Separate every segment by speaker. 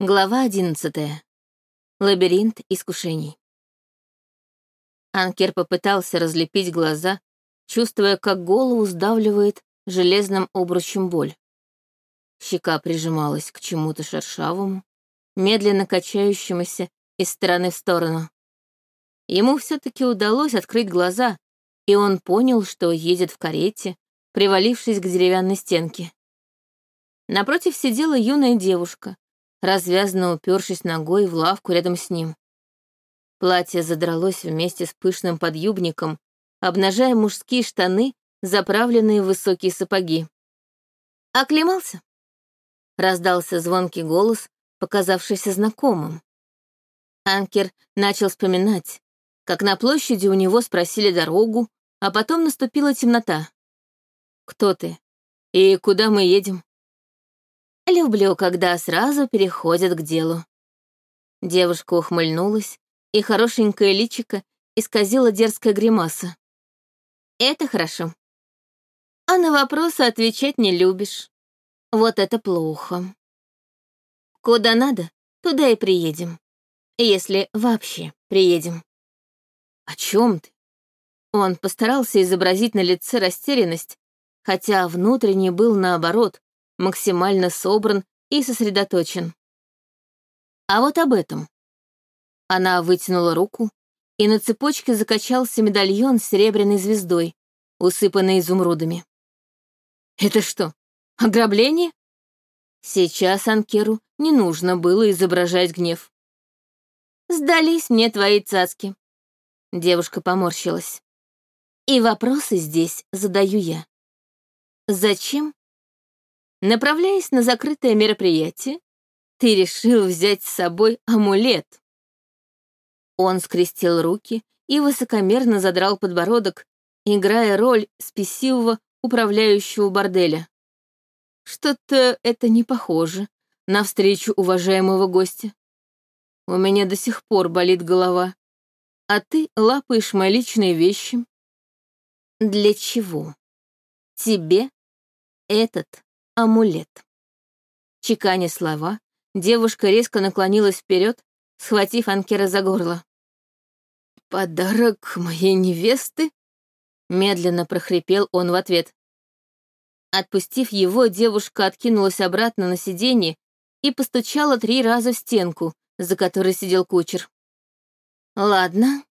Speaker 1: Глава одиннадцатая. Лабиринт искушений. Анкер попытался разлепить глаза, чувствуя, как голову сдавливает железным обручем боль. Щека прижималась к чему-то шершавому, медленно качающемуся из стороны в сторону. Ему все-таки удалось открыть глаза, и он понял, что едет в карете, привалившись к деревянной стенке. Напротив сидела юная девушка, развязно упершись ногой в лавку рядом с ним. Платье задралось вместе с пышным подъюбником, обнажая мужские штаны, заправленные в высокие сапоги. «Оклемался?» — раздался звонкий голос, показавшийся знакомым. Анкер начал вспоминать, как на площади у него спросили дорогу, а потом наступила темнота. «Кто ты? И куда мы едем?» Люблю, когда сразу переходят к делу. Девушка ухмыльнулась, и хорошенькое личико исказила дерзкая гримаса. Это хорошо. А на вопросы отвечать не любишь. Вот это плохо. Куда надо, туда и приедем. Если вообще приедем. О чем ты? Он постарался изобразить на лице растерянность, хотя внутренне был наоборот, максимально собран и сосредоточен. А вот об этом. Она вытянула руку, и на цепочке закачался медальон с серебряной звездой, усыпанный изумрудами. «Это что, ограбление?» Сейчас Анкеру не нужно было изображать гнев. «Сдались мне твои цацки», — девушка поморщилась. «И вопросы здесь задаю я. Зачем Направляясь на закрытое мероприятие, ты решил взять с собой амулет. Он скрестил руки и высокомерно задрал подбородок, играя роль спесивого управляющего борделя. Что-то это не похоже на встречу уважаемого гостя. У меня до сих пор болит голова, а ты лапаешь мои личные вещи. Для чего? Тебе этот амулет. Чеканя слова, девушка резко наклонилась вперед, схватив Анкера за горло. «Подарок моей невесты?» Медленно прохрипел он в ответ. Отпустив его, девушка откинулась обратно на сиденье и постучала три раза в стенку, за которой сидел кучер. «Ладно,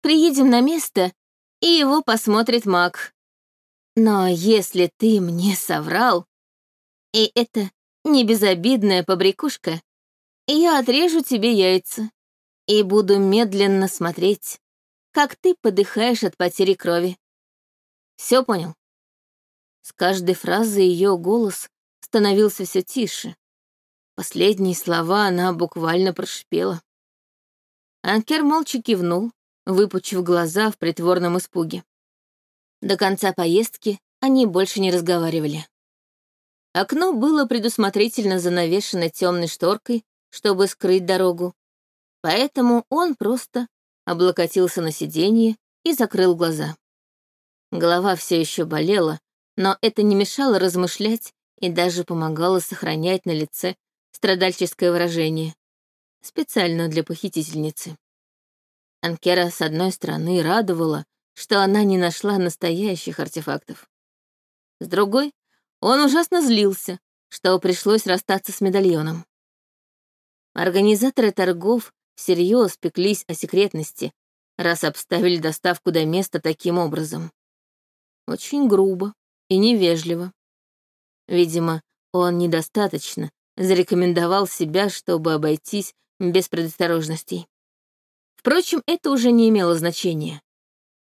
Speaker 1: приедем на место, и его посмотрит маг. Но если ты мне соврал, и это не безобидная побрякушка, я отрежу тебе яйца и буду медленно смотреть, как ты подыхаешь от потери крови. Все понял? С каждой фразой ее голос становился все тише. Последние слова она буквально прошипела. Анкер молча кивнул, выпучив глаза в притворном испуге. До конца поездки они больше не разговаривали. Окно было предусмотрительно занавешено темной шторкой, чтобы скрыть дорогу, поэтому он просто облокотился на сиденье и закрыл глаза. Голова все еще болела, но это не мешало размышлять и даже помогало сохранять на лице страдальческое выражение, специально для похитительницы. Анкера, с одной стороны, радовала, что она не нашла настоящих артефактов. С другой, он ужасно злился, что пришлось расстаться с медальоном. Организаторы торгов всерьез пеклись о секретности, раз обставили доставку до места таким образом. Очень грубо и невежливо. Видимо, он недостаточно зарекомендовал себя, чтобы обойтись без предосторожностей. Впрочем, это уже не имело значения.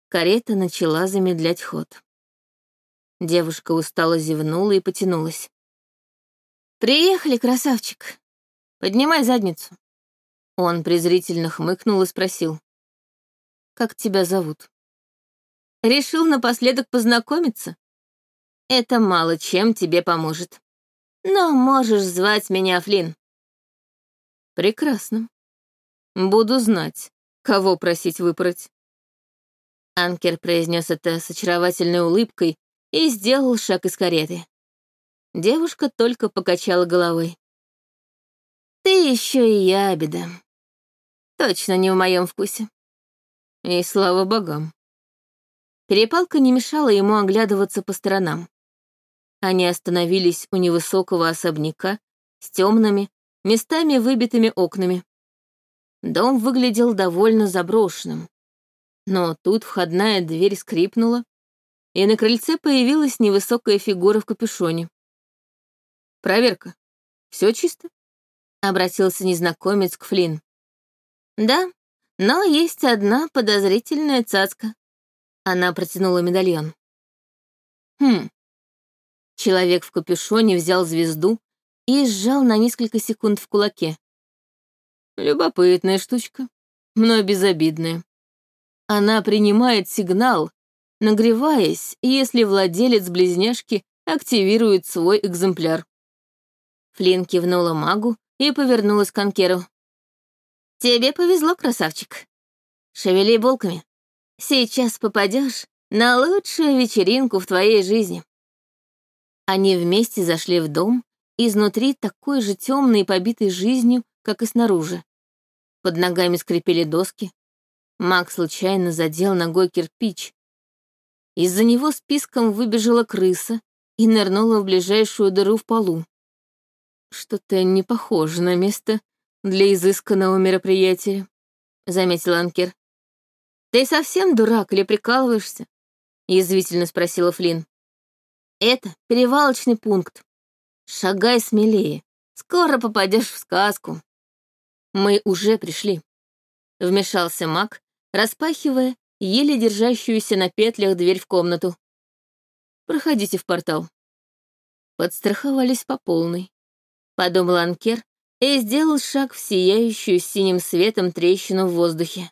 Speaker 1: Карета начала замедлять ход. Девушка устало зевнула и потянулась. «Приехали, красавчик. Поднимай задницу». Он презрительно хмыкнул и спросил. «Как тебя зовут?» «Решил напоследок познакомиться? Это мало чем тебе поможет. Но можешь звать меня Флин. «Прекрасно. Буду знать, кого просить выпороть». Анкер произнес это с очаровательной улыбкой, и сделал шаг из кареты. Девушка только покачала головой. «Ты еще и ябеда. Точно не в моем вкусе. И слава богам. Перепалка не мешала ему оглядываться по сторонам. Они остановились у невысокого особняка с темными, местами выбитыми окнами. Дом выглядел довольно заброшенным. Но тут входная дверь скрипнула, и на крыльце появилась невысокая фигура в капюшоне. «Проверка. Все чисто?» — обратился незнакомец к Флинн. «Да, но есть одна подозрительная цацка». Она протянула медальон. «Хм». Человек в капюшоне взял звезду и сжал на несколько секунд в кулаке. Любопытная штучка, но безобидная. Она принимает сигнал, нагреваясь, если владелец близняшки активирует свой экземпляр. Флин кивнула магу и повернулась к Анкеру. «Тебе повезло, красавчик. Шевели булками. Сейчас попадешь на лучшую вечеринку в твоей жизни». Они вместе зашли в дом, изнутри такой же темный и побитый жизнью, как и снаружи. Под ногами скрипели доски. Маг случайно задел ногой кирпич. Из-за него списком выбежала крыса и нырнула в ближайшую дыру в полу. Что-то не похоже на место для изысканного мероприятия, заметил Анкер. Ты совсем дурак или прикалываешься? Язвительно спросила Флин. Это перевалочный пункт. Шагай смелее. Скоро попадешь в сказку. Мы уже пришли. Вмешался маг, распахивая еле держащуюся на петлях дверь в комнату. Проходите в портал. Подстраховались по полной. Подумал Анкер и сделал шаг в сияющую синим светом трещину в воздухе.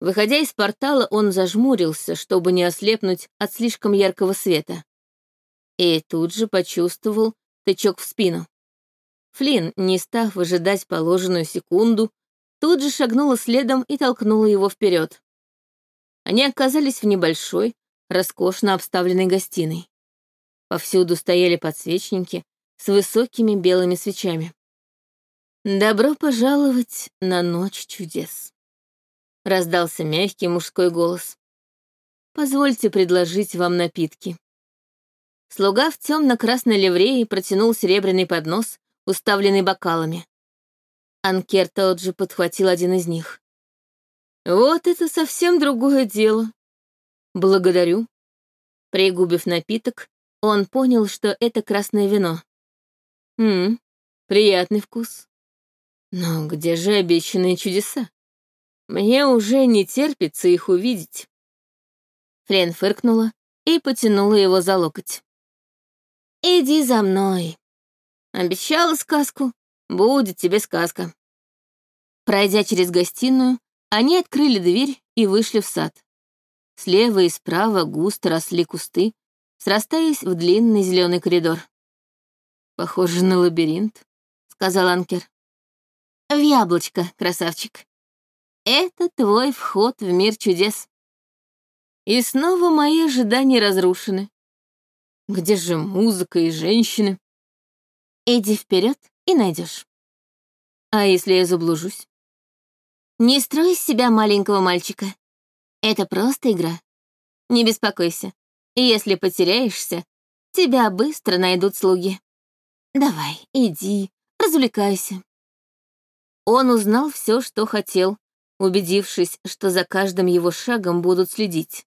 Speaker 1: Выходя из портала, он зажмурился, чтобы не ослепнуть от слишком яркого света. И тут же почувствовал тычок в спину. Флинн, не став выжидать положенную секунду, тут же шагнула следом и толкнула его вперед. Они оказались в небольшой, роскошно обставленной гостиной. Повсюду стояли подсвечники с высокими белыми свечами. «Добро пожаловать на ночь чудес», — раздался мягкий мужской голос. «Позвольте предложить вам напитки». Слуга в темно-красной ливреи протянул серебряный поднос уставленный бокалами. Анкер тот же подхватил один из них. «Вот это совсем другое дело. Благодарю». Пригубив напиток, он понял, что это красное вино. Ммм, приятный вкус. Но где же обещанные чудеса? Мне уже не терпится их увидеть. Флен фыркнула и потянула его за локоть. «Иди за мной», Обещала сказку, будет тебе сказка. Пройдя через гостиную, они открыли дверь и вышли в сад. Слева и справа густо росли кусты, срастаясь в длинный зеленый коридор. «Похоже на лабиринт», — сказал Анкер. «В яблочко, красавчик. Это твой вход в мир чудес». И снова мои ожидания разрушены. Где же музыка и женщины? Иди вперед и найдешь. А если я заблужусь? Не строй из себя маленького мальчика. Это просто игра. Не беспокойся. Если потеряешься, тебя быстро найдут слуги. Давай, иди, развлекайся. Он узнал все, что хотел, убедившись, что за каждым его шагом будут следить.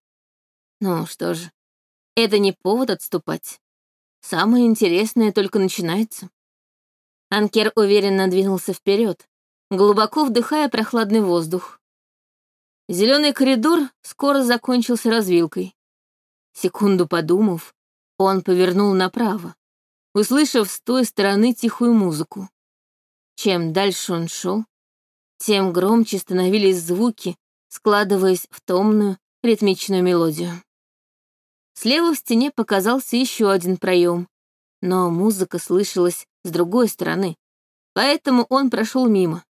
Speaker 1: Ну что же, это не повод отступать. Самое интересное только начинается. Анкер уверенно двинулся вперед, глубоко вдыхая прохладный воздух. Зеленый коридор скоро закончился развилкой. Секунду подумав, он повернул направо, услышав с той стороны тихую музыку. Чем дальше он шел, тем громче становились звуки, складываясь в томную ритмичную мелодию. Слева в стене показался еще один проем, но музыка слышалась с другой стороны, поэтому он прошел мимо.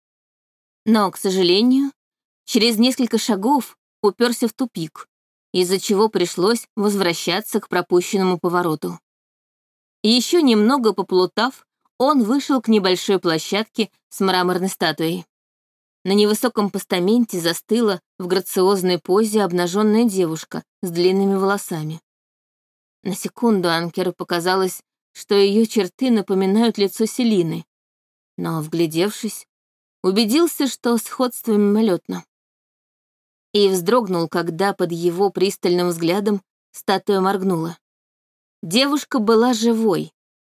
Speaker 1: Но, к сожалению, через несколько шагов уперся в тупик, из-за чего пришлось возвращаться к пропущенному повороту. Еще немного поплутав, он вышел к небольшой площадке с мраморной статуей. На невысоком постаменте застыла в грациозной позе обнаженная девушка с длинными волосами. На секунду Анкеру показалось, что ее черты напоминают лицо Селины, но, вглядевшись, убедился, что сходство мимолетно. И вздрогнул, когда под его пристальным взглядом статуя моргнула. Девушка была живой,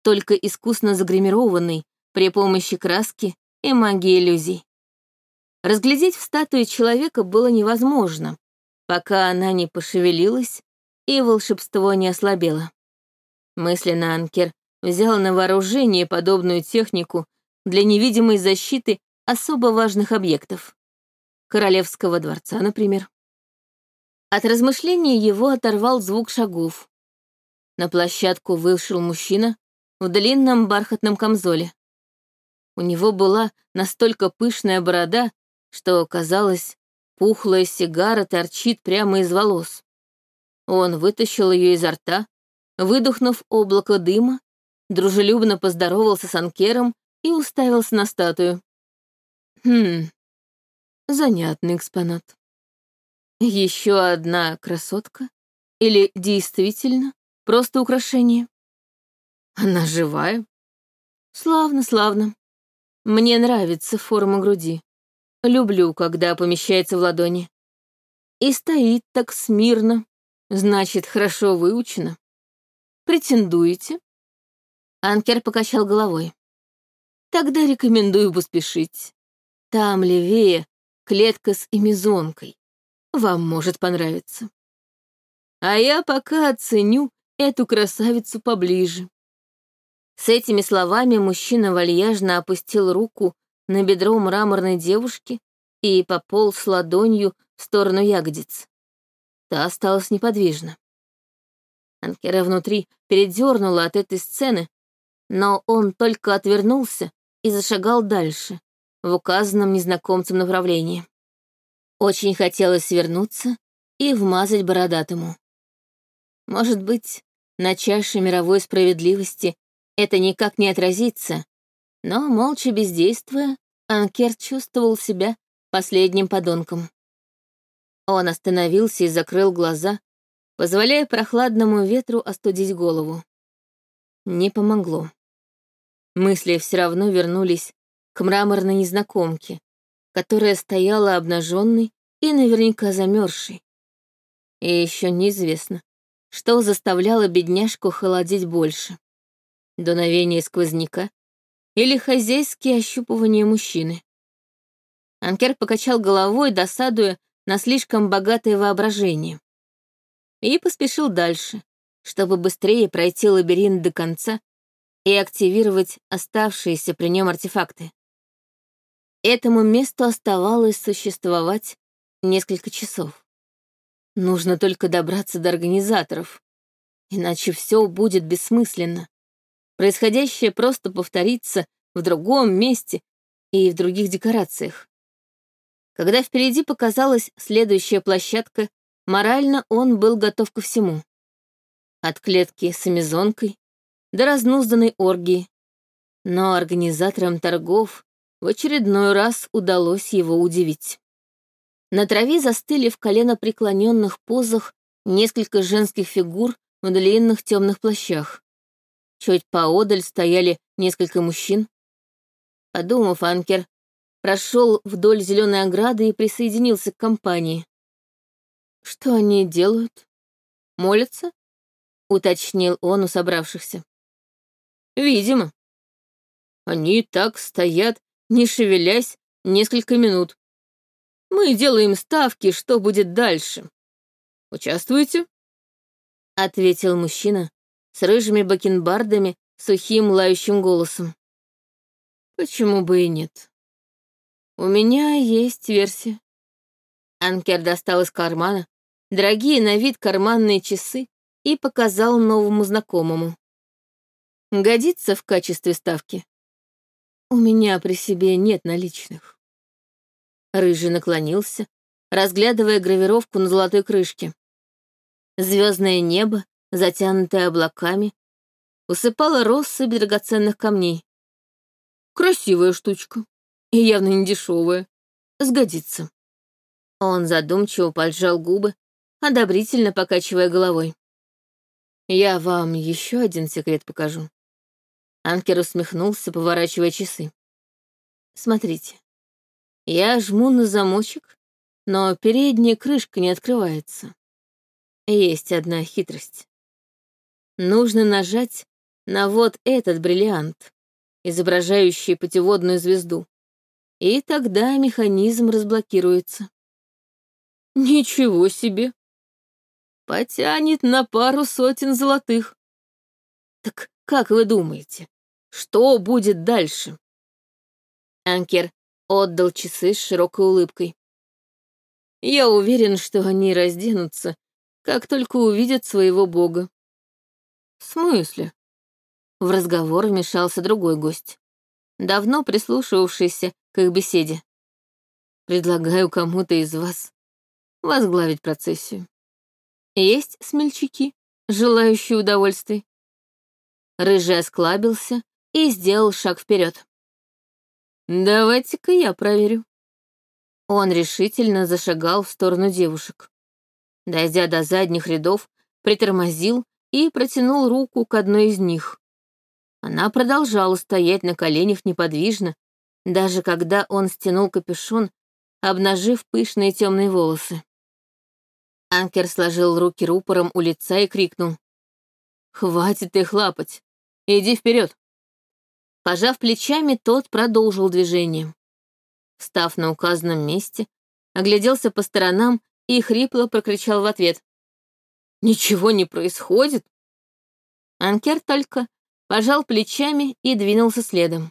Speaker 1: только искусно загримированной при помощи краски и магии иллюзий. Разглядеть в статуе человека было невозможно, пока она не пошевелилась и волшебство не ослабело. Мысленно Анкер взял на вооружение подобную технику для невидимой защиты особо важных объектов. Королевского дворца, например. От размышления его оторвал звук шагов. На площадку вышел мужчина в длинном бархатном камзоле. У него была настолько пышная борода, что, казалось, пухлая сигара торчит прямо из волос. Он вытащил ее изо рта, выдохнув облако дыма, дружелюбно поздоровался с Анкером и уставился на статую. Хм, занятный экспонат. Еще одна красотка? Или действительно просто украшение? Она живая? Славно, славно. Мне нравится форма груди. Люблю, когда помещается в ладони. И стоит так смирно, значит, хорошо выучена. Претендуете? Анкер покачал головой. Тогда рекомендую поспешить. Там левее клетка с эмизонкой. Вам может понравиться. А я пока оценю эту красавицу поближе. С этими словами мужчина вальяжно опустил руку на бедро мраморной девушки и пополз ладонью в сторону ягодиц. Та осталась неподвижна. Анкера внутри передернула от этой сцены, но он только отвернулся и зашагал дальше, в указанном незнакомцем направлении. Очень хотелось свернуться и вмазать бородатому. Может быть, на чаше мировой справедливости это никак не отразится, но, молча бездействуя, Анкер чувствовал себя последним подонком. Он остановился и закрыл глаза, позволяя прохладному ветру остудить голову. Не помогло. Мысли все равно вернулись к мраморной незнакомке, которая стояла обнаженной и наверняка замерзшей. И еще неизвестно, что заставляло бедняжку холодить больше. Дуновение сквозняка или хозяйские ощупывания мужчины. Анкер покачал головой, досадуя на слишком богатое воображение. И поспешил дальше, чтобы быстрее пройти лабиринт до конца и активировать оставшиеся при нем артефакты. Этому месту оставалось существовать несколько часов. Нужно только добраться до организаторов, иначе все будет бессмысленно. Происходящее просто повторится в другом месте и в других декорациях. Когда впереди показалась следующая площадка, морально он был готов ко всему. От клетки с амазонкой до разнузданной оргии. Но организаторам торгов в очередной раз удалось его удивить. На траве застыли в колено преклоненных позах несколько женских фигур в длинных темных плащах. Чуть поодаль стояли несколько мужчин. Подумав, Анкер прошел вдоль зеленой ограды и присоединился к компании. «Что они делают? Молятся?» — уточнил он у собравшихся. «Видимо. Они так стоят, не шевелясь, несколько минут. Мы делаем ставки, что будет дальше. Участвуете?» — ответил мужчина, с рыжими бакенбардами, сухим лающим голосом. Почему бы и нет? У меня есть версия. Анкер достал из кармана дорогие на вид карманные часы и показал новому знакомому. Годится в качестве ставки. У меня при себе нет наличных. Рыжий наклонился, разглядывая гравировку на золотой крышке. Звездное небо затянутая облаками, усыпала россыпь драгоценных камней. Красивая штучка. И явно не дешевая. Сгодится. Он задумчиво поджал губы, одобрительно покачивая головой. «Я вам еще один секрет покажу». Анкер усмехнулся, поворачивая часы. «Смотрите. Я жму на замочек, но передняя крышка не открывается. Есть одна хитрость. Нужно нажать на вот этот бриллиант, изображающий путеводную звезду, и тогда механизм разблокируется. Ничего себе! Потянет на пару сотен золотых. Так как вы думаете, что будет дальше? Анкер отдал часы с широкой улыбкой. Я уверен, что они разденутся, как только увидят своего бога. В смысле? В разговор вмешался другой гость, давно прислушивавшийся к их беседе. Предлагаю кому-то из вас возглавить процессию. Есть смельчаки, желающие удовольствий? Рыжий осклабился и сделал шаг вперед. Давайте-ка я проверю. Он решительно зашагал в сторону девушек. Дойдя до задних рядов, притормозил и протянул руку к одной из них. Она продолжала стоять на коленях неподвижно, даже когда он стянул капюшон, обнажив пышные темные волосы. Анкер сложил руки рупором у лица и крикнул. «Хватит их лапать! Иди вперед!» Пожав плечами, тот продолжил движение. Став на указанном месте, огляделся по сторонам и хрипло прокричал в ответ. «Ничего не происходит?» Анкер только пожал плечами и двинулся следом.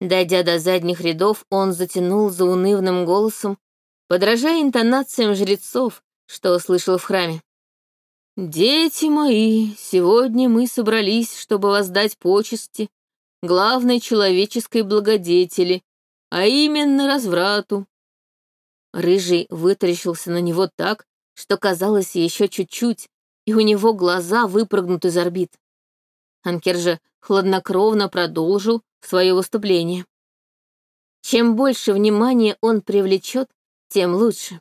Speaker 1: Дойдя до задних рядов, он затянул за унывным голосом, подражая интонациям жрецов, что услышал в храме. «Дети мои, сегодня мы собрались, чтобы воздать почести главной человеческой благодетели, а именно разврату. Рыжий вытаращился на него так, что казалось еще чуть-чуть, и у него глаза выпрыгнут из орбит. Анкер же хладнокровно продолжил свое выступление. Чем больше внимания он привлечет, тем лучше.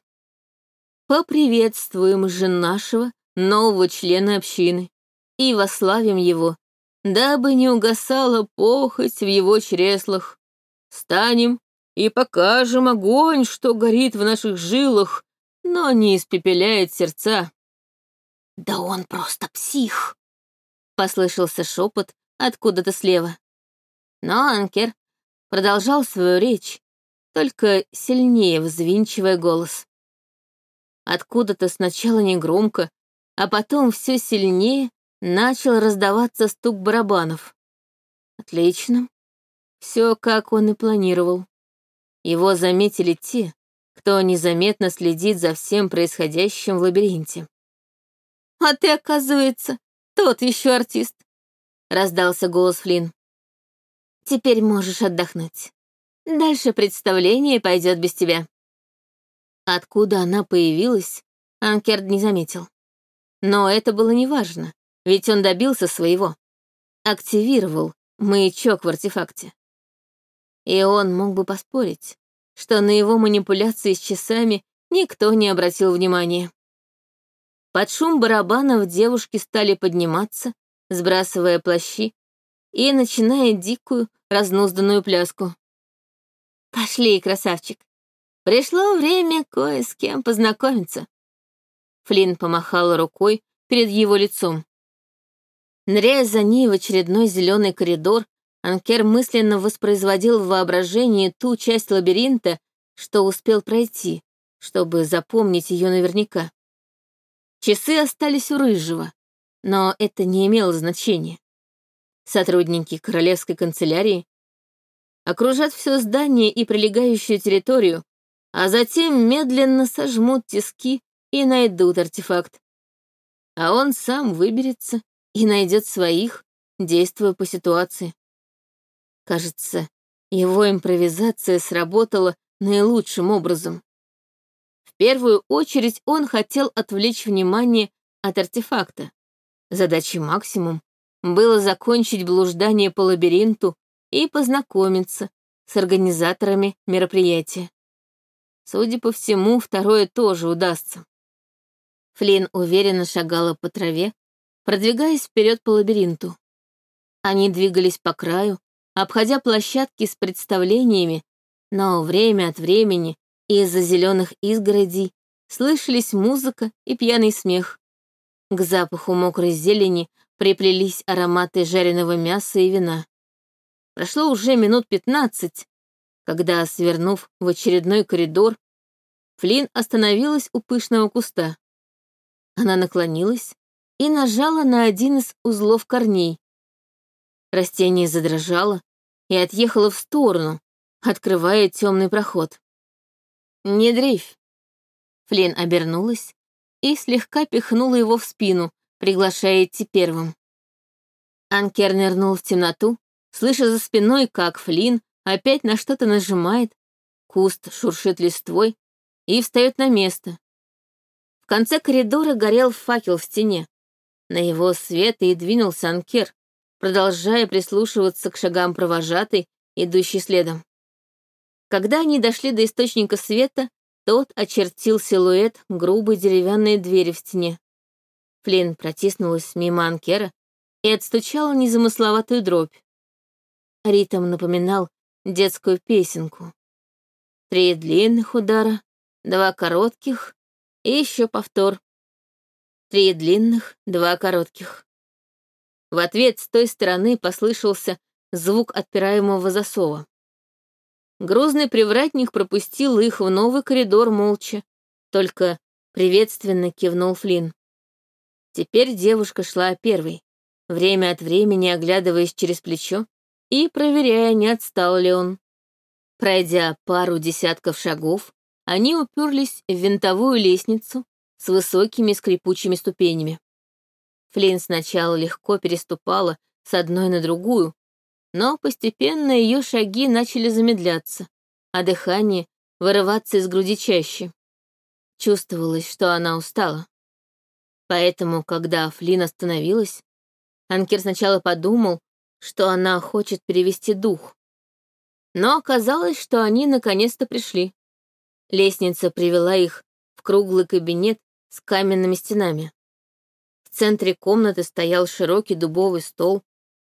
Speaker 1: Поприветствуем же нашего нового члена общины и вославим его, дабы не угасала похоть в его чреслах. Станем и покажем огонь, что горит в наших жилах, но не испепеляет сердца. «Да он просто псих!» — послышался шепот откуда-то слева. Но Анкер продолжал свою речь, только сильнее взвинчивая голос. Откуда-то сначала негромко, а потом все сильнее начал раздаваться стук барабанов. Отлично. Все, как он и планировал. Его заметили те, кто незаметно следит за всем происходящим в лабиринте. «А ты, оказывается, тот еще артист», — раздался голос Флинн. «Теперь можешь отдохнуть. Дальше представление пойдет без тебя». Откуда она появилась, Анкерд не заметил. Но это было неважно, ведь он добился своего. Активировал маячок в артефакте. И он мог бы поспорить, что на его манипуляции с часами никто не обратил внимания. Под шум барабанов девушки стали подниматься, сбрасывая плащи и начиная дикую, разнузданную пляску. «Пошли, красавчик. Пришло время кое с кем познакомиться». Флинн помахала рукой перед его лицом. Ныряя за ней в очередной зеленый коридор, Анкер мысленно воспроизводил в воображении ту часть лабиринта, что успел пройти, чтобы запомнить ее наверняка. Часы остались у Рыжего, но это не имело значения. Сотрудники королевской канцелярии окружат все здание и прилегающую территорию, а затем медленно сожмут тиски и найдут артефакт. А он сам выберется и найдет своих, действуя по ситуации. Кажется, его импровизация сработала наилучшим образом. В первую очередь он хотел отвлечь внимание от артефакта. Задачей максимум было закончить блуждание по лабиринту и познакомиться с организаторами мероприятия. Судя по всему, второе тоже удастся. Флин уверенно шагала по траве, продвигаясь вперед по лабиринту. Они двигались по краю, обходя площадки с представлениями, но время от времени из-за зеленых изгородей слышались музыка и пьяный смех. К запаху мокрой зелени приплелись ароматы жареного мяса и вина. Прошло уже минут пятнадцать, когда, свернув в очередной коридор, Флин остановилась у пышного куста. Она наклонилась и нажала на один из узлов корней. Растение задрожало и отъехало в сторону, открывая темный проход. «Не дрейфь!» Флин обернулась и слегка пихнула его в спину, приглашая идти первым. Анкер нырнул в темноту, слыша за спиной, как Флин опять на что-то нажимает, куст шуршит листвой и встает на место. В конце коридора горел факел в стене. На его свет и двинулся Анкер, продолжая прислушиваться к шагам провожатой, идущей следом. Когда они дошли до источника света, тот очертил силуэт грубой деревянной двери в стене. Флин протиснулась мимо Анкера и отстучала незамысловатую дробь. Ритм напоминал детскую песенку. Три длинных удара, два коротких и еще повтор. Три длинных, два коротких. В ответ с той стороны послышался звук отпираемого засова. Грузный привратник пропустил их в новый коридор молча, только приветственно кивнул Флинн. Теперь девушка шла первой, время от времени оглядываясь через плечо и проверяя, не отстал ли он. Пройдя пару десятков шагов, они уперлись в винтовую лестницу с высокими скрипучими ступенями. Флинн сначала легко переступала с одной на другую, но постепенно ее шаги начали замедляться, а дыхание вырываться из груди чаще. Чувствовалось, что она устала. Поэтому, когда Флин остановилась, Анкер сначала подумал, что она хочет перевести дух. Но оказалось, что они наконец-то пришли. Лестница привела их в круглый кабинет с каменными стенами. В центре комнаты стоял широкий дубовый стол,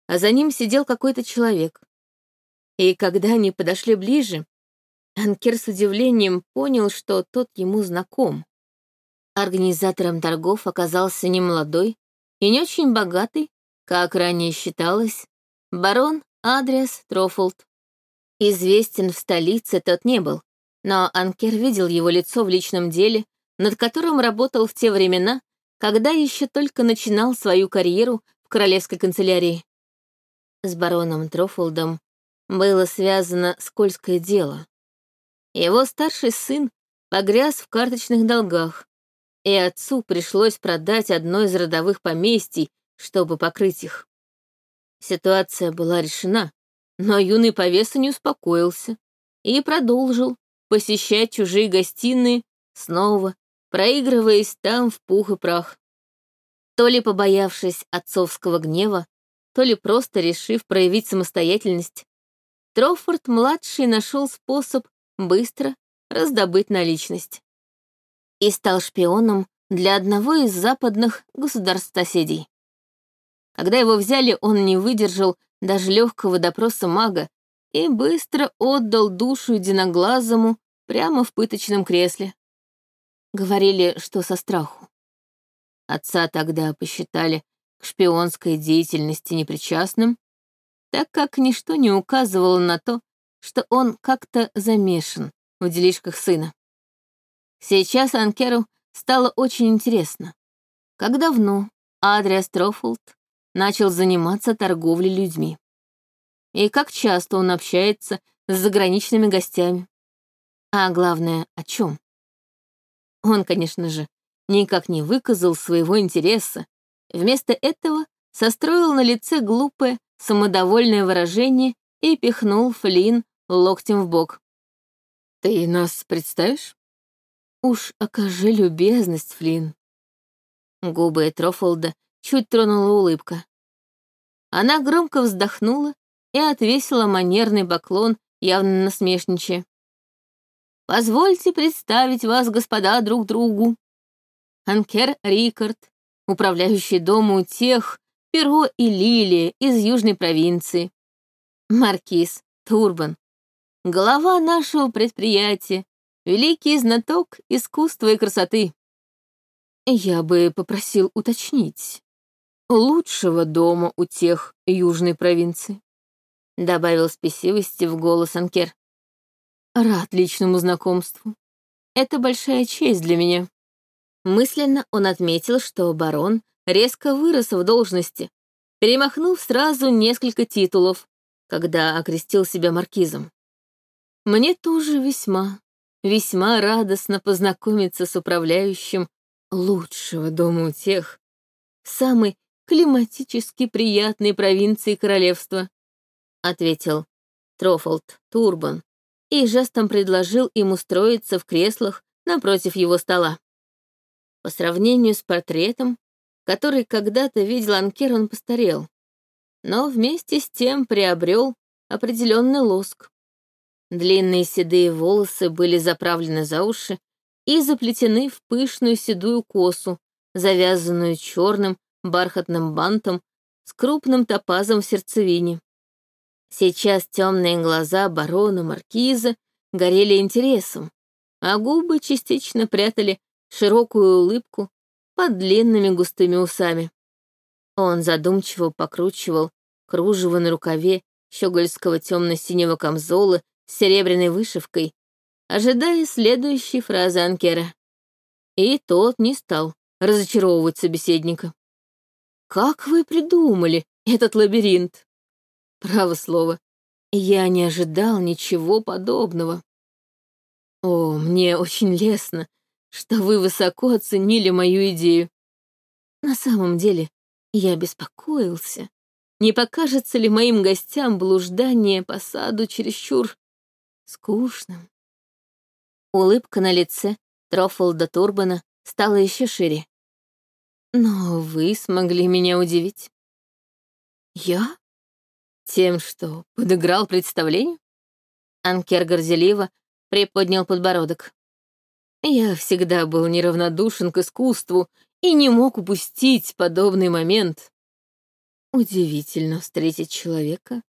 Speaker 1: а за ним сидел какой-то человек. И когда они подошли ближе, Анкер с удивлением понял, что тот ему знаком. Организатором торгов оказался не молодой и не очень богатый, как ранее считалось, барон Адриас Трофолд. Известен в столице тот не был, но Анкер видел его лицо в личном деле, над которым работал в те времена, когда еще только начинал свою карьеру в королевской канцелярии. С бароном Трофолдом было связано скользкое дело. Его старший сын погряз в карточных долгах, и отцу пришлось продать одно из родовых поместий, чтобы покрыть их. Ситуация была решена, но юный повеса не успокоился и продолжил посещать чужие гостиные снова, проигрываясь там в пух и прах. То ли побоявшись отцовского гнева, то ли просто решив проявить самостоятельность, Троффорд-младший нашел способ быстро раздобыть наличность и стал шпионом для одного из западных государств-соседей. Когда его взяли, он не выдержал даже легкого допроса мага и быстро отдал душу единоглазому прямо в пыточном кресле. Говорили, что со страху. Отца тогда посчитали к шпионской деятельности непричастным, так как ничто не указывало на то, что он как-то замешан в делишках сына. Сейчас Анкеру стало очень интересно, как давно Адриас Трофолд начал заниматься торговлей людьми. И как часто он общается с заграничными гостями. А главное, о чем? Он, конечно же, никак не выказал своего интереса. Вместо этого состроил на лице глупое, самодовольное выражение и пихнул Флин локтем в бок. «Ты нас представишь?» «Уж окажи любезность, Флин. Губы Трофолда чуть тронула улыбка. Она громко вздохнула и отвесила манерный поклон, явно насмешничая. «Позвольте представить вас, господа, друг другу. Анкер Рикард, управляющий дому тех, Перо и Лилия из южной провинции. Маркиз Турбан, глава нашего предприятия, великий знаток искусства и красоты. Я бы попросил уточнить. Лучшего дома у тех южной провинции. Добавил спесивости в голос Анкер. Рад личному знакомству. Это большая честь для меня. Мысленно он отметил, что барон резко вырос в должности, перемахнув сразу несколько титулов, когда окрестил себя маркизом. Мне тоже весьма, весьма радостно познакомиться с управляющим лучшего дома у тех, самой климатически приятной провинции королевства, ответил Трофолд Турбан и жестом предложил им устроиться в креслах напротив его стола. По сравнению с портретом, который когда-то видел Анкер, он постарел, но вместе с тем приобрел определенный лоск. Длинные седые волосы были заправлены за уши и заплетены в пышную седую косу, завязанную черным бархатным бантом с крупным топазом в сердцевине. Сейчас темные глаза барона Маркиза горели интересом, а губы частично прятали широкую улыбку под длинными густыми усами. Он задумчиво покручивал кружево на рукаве щегольского темно-синего камзола с серебряной вышивкой, ожидая следующей фразы Анкера. И тот не стал разочаровывать собеседника. «Как вы придумали этот лабиринт?» «Право слово, я не ожидал ничего подобного». «О, мне очень лестно, что вы высоко оценили мою идею. На самом деле, я беспокоился, не покажется ли моим гостям блуждание по саду чересчур скучным. Улыбка на лице Трофолда Турбана стала еще шире. Но вы смогли меня удивить. Я? Тем, что подыграл представлению? Анкер горделиво приподнял подбородок. Я всегда был неравнодушен к искусству и не мог упустить подобный момент. Удивительно встретить человека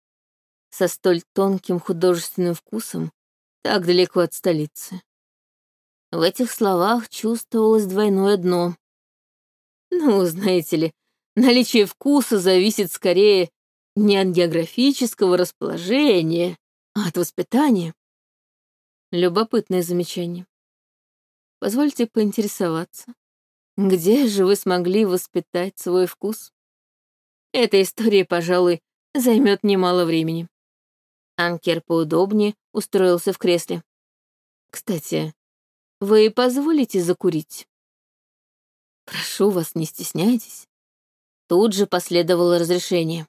Speaker 1: со столь тонким художественным вкусом так далеко от столицы. В этих словах чувствовалось двойное дно. Ну, знаете ли, наличие вкуса зависит скорее не от географического расположения, а от воспитания. Любопытное замечание. Позвольте поинтересоваться, где же вы смогли воспитать свой вкус? Эта история, пожалуй, займет немало времени. Анкер поудобнее устроился в кресле. Кстати, вы позволите закурить? Прошу вас, не стесняйтесь. Тут же последовало разрешение.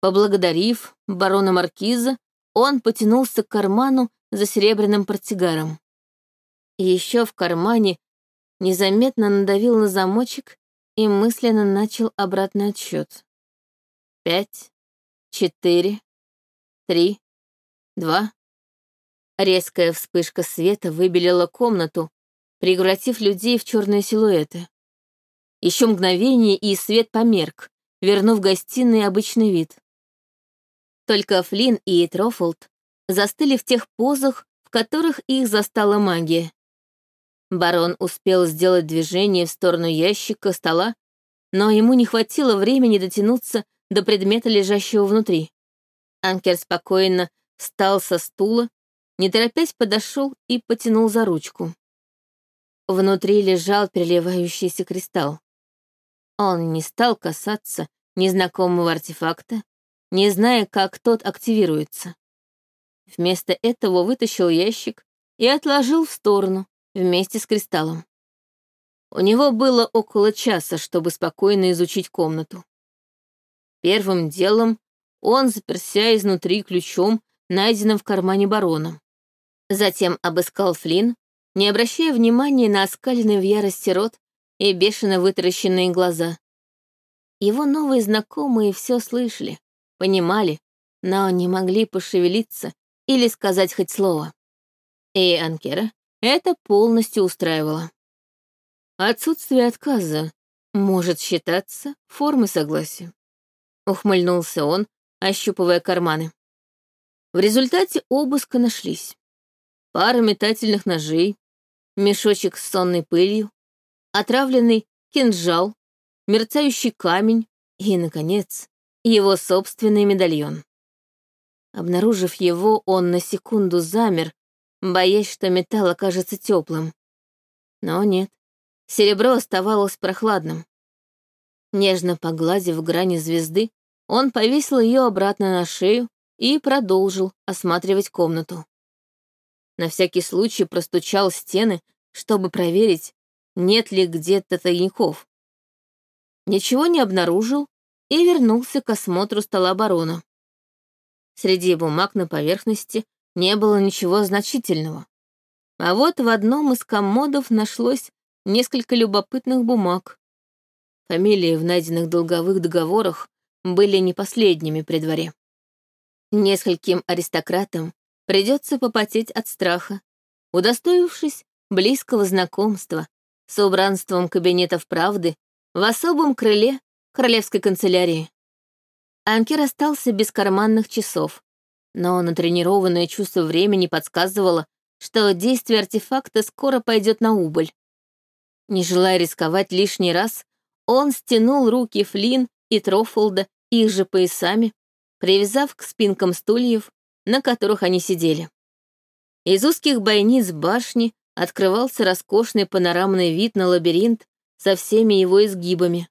Speaker 1: Поблагодарив барона Маркиза, он потянулся к карману за серебряным портсигаром еще в кармане незаметно надавил на замочек и мысленно начал обратный отсчет. Пять, четыре, три, два. Резкая вспышка света выбелила комнату, превратив людей в черные силуэты. Еще мгновение, и свет померк, вернув гостиной обычный вид. Только Флинн и Трофолд застыли в тех позах, в которых их застала магия. Барон успел сделать движение в сторону ящика стола, но ему не хватило времени дотянуться до предмета, лежащего внутри. Анкер спокойно встал со стула, не торопясь подошел и потянул за ручку. Внутри лежал переливающийся кристалл. Он не стал касаться незнакомого артефакта, не зная, как тот активируется. Вместо этого вытащил ящик и отложил в сторону, вместе с кристаллом. У него было около часа, чтобы спокойно изучить комнату. Первым делом он заперся изнутри ключом, найденным в кармане барона. Затем обыскал Флинн, не обращая внимания на оскаленный в ярости рот и бешено вытаращенные глаза. Его новые знакомые все слышали, понимали, но не могли пошевелиться или сказать хоть слово. И Анкера это полностью устраивало. Отсутствие отказа может считаться формой согласия. Ухмыльнулся он, ощупывая карманы. В результате обыска нашлись пара метательных ножей, мешочек с сонной пылью, отравленный кинжал, мерцающий камень и, наконец, его собственный медальон. Обнаружив его, он на секунду замер, боясь, что металл окажется теплым. Но нет, серебро оставалось прохладным. Нежно погладив грани звезды, он повесил ее обратно на шею и продолжил осматривать комнату. На всякий случай простучал стены, чтобы проверить, нет ли где-то тайников. Ничего не обнаружил и вернулся к осмотру стола барона. Среди бумаг на поверхности не было ничего значительного. А вот в одном из комодов нашлось несколько любопытных бумаг. Фамилии в найденных долговых договорах были не последними при дворе. Нескольким аристократам придется попотеть от страха, удостоившись близкого знакомства с убранством кабинетов правды в особом крыле королевской канцелярии. Анкер остался без карманных часов, но натренированное чувство времени подсказывало, что действие артефакта скоро пойдет на убыль. Не желая рисковать лишний раз, он стянул руки Флин и Трофолда их же поясами, привязав к спинкам стульев на которых они сидели. Из узких бойниц башни открывался роскошный панорамный вид на лабиринт со всеми его изгибами.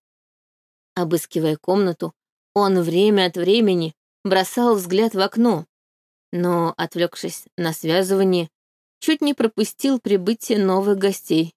Speaker 1: Обыскивая комнату, он время от времени бросал взгляд в окно, но, отвлекшись на связывание, чуть не пропустил прибытие новых гостей.